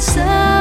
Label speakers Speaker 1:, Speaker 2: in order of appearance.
Speaker 1: 色。